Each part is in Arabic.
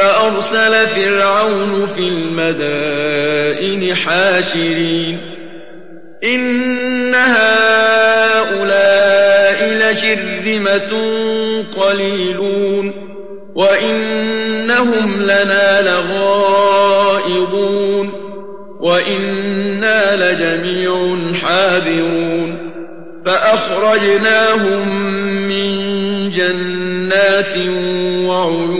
فأرسل فرعون في المدائن حاشرين. إن هؤلاء لشرذمة قليلون. وإنهم لنا لغائظون وإنا لجميع حاذرون. فأخرجناهم من جنات وعيون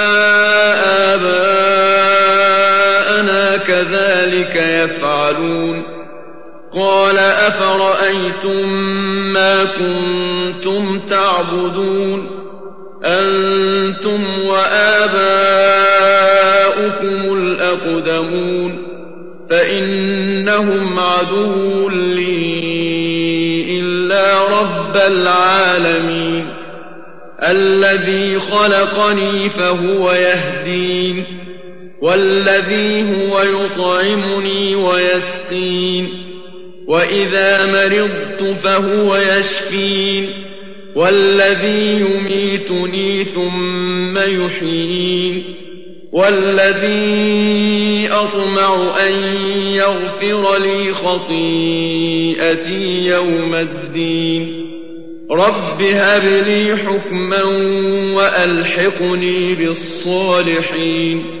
أفرأيتم ما كنتم تعبدون؟ أنتم وآباؤكم الأقدمون؟ فإنهم عدو لي إلا رب العالمين. الذي خلقني فهو يهدين والذي هو يطعمني ويسقين. وإذا مرضت فهو يشفين والذي يميتني ثم يحيين والذي أطمع أن يغفر لي خطيئتي يوم الدين رب هب لي حكما وألحقني بالصالحين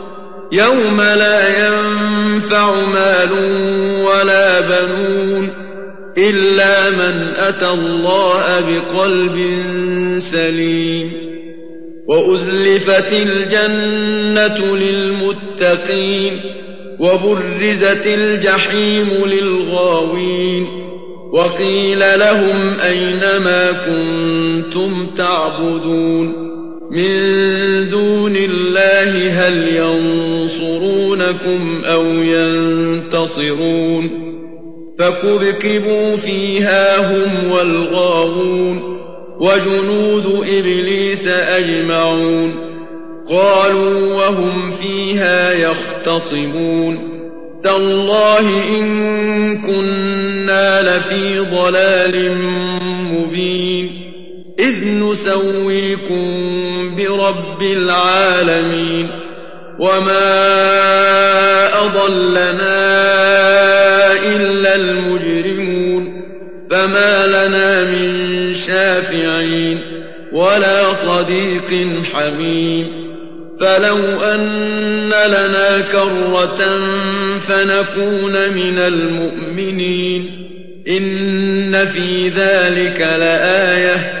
يوم لا ينفع مال ولا بنون إلا من أتى الله بقلب سليم وأزلفت الجنة للمتقين وبرزت الجحيم للغاوين وقيل لهم أين ما كنتم تعبدون من دون الله هل ينصرونكم أو ينتصرون فكبكبوا فيها هم والغاوون وجنود إبليس أجمعون قالوا وهم فيها يختصمون تالله إن كنا لفي ضلال مبين إذ نسويكم برب العالمين وما أضلنا إلا المجرمون فما لنا من شافعين ولا صديق حميم فلو أن لنا كرة فنكون من المؤمنين إن في ذلك لآية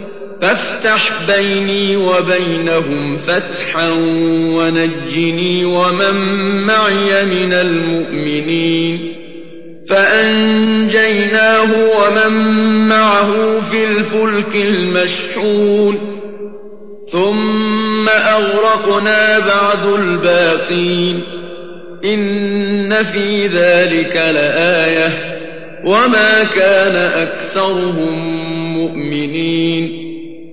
فافتح بيني وبينهم فتحا ونجني ومن معي من المؤمنين فأنجيناه ومن معه في الفلك المشحون ثم أغرقنا بعد الباقين إن في ذلك لآية وما كان أكثرهم مؤمنين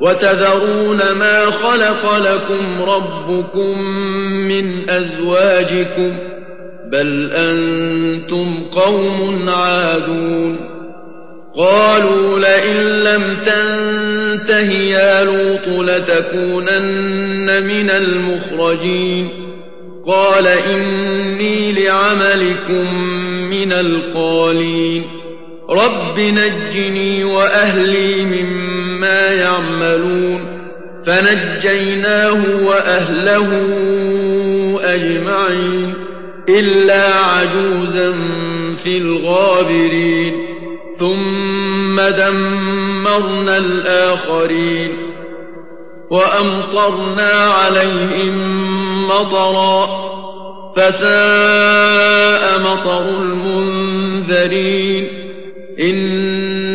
وتذرون ما خلق لكم ربكم من أزواجكم بل أنتم قوم عادون قالوا لئن لم تنته يا لوط لتكونن من المخرجين قال إني لعملكم من القالين رب نجني وأهلي مما ما يعملون فنجيناه وأهله أجمعين إلا عجوزا في الغابرين ثم دمرنا الآخرين وأمطرنا عليهم مطرا فساء مطر المنذرين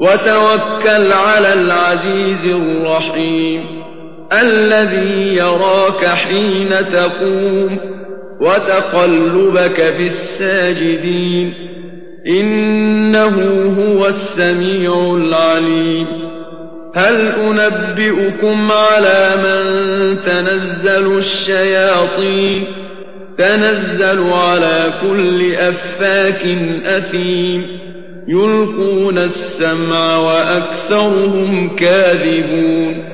وتوكل على العزيز الرحيم الذي يراك حين تقوم وتقلبك في الساجدين إنه هو السميع العليم هل أنبئكم على من تنزل الشياطين تنزل على كل أفاك أثيم يلقون السمع وأكثرهم كاذبون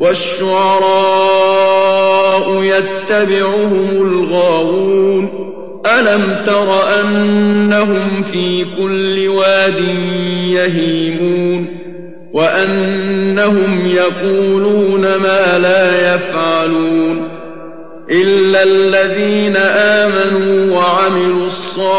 والشعراء يتبعهم الغاوون ألم تر أنهم في كل واد يهيمون وأنهم يقولون ما لا يفعلون إلا الذين آمنوا وعملوا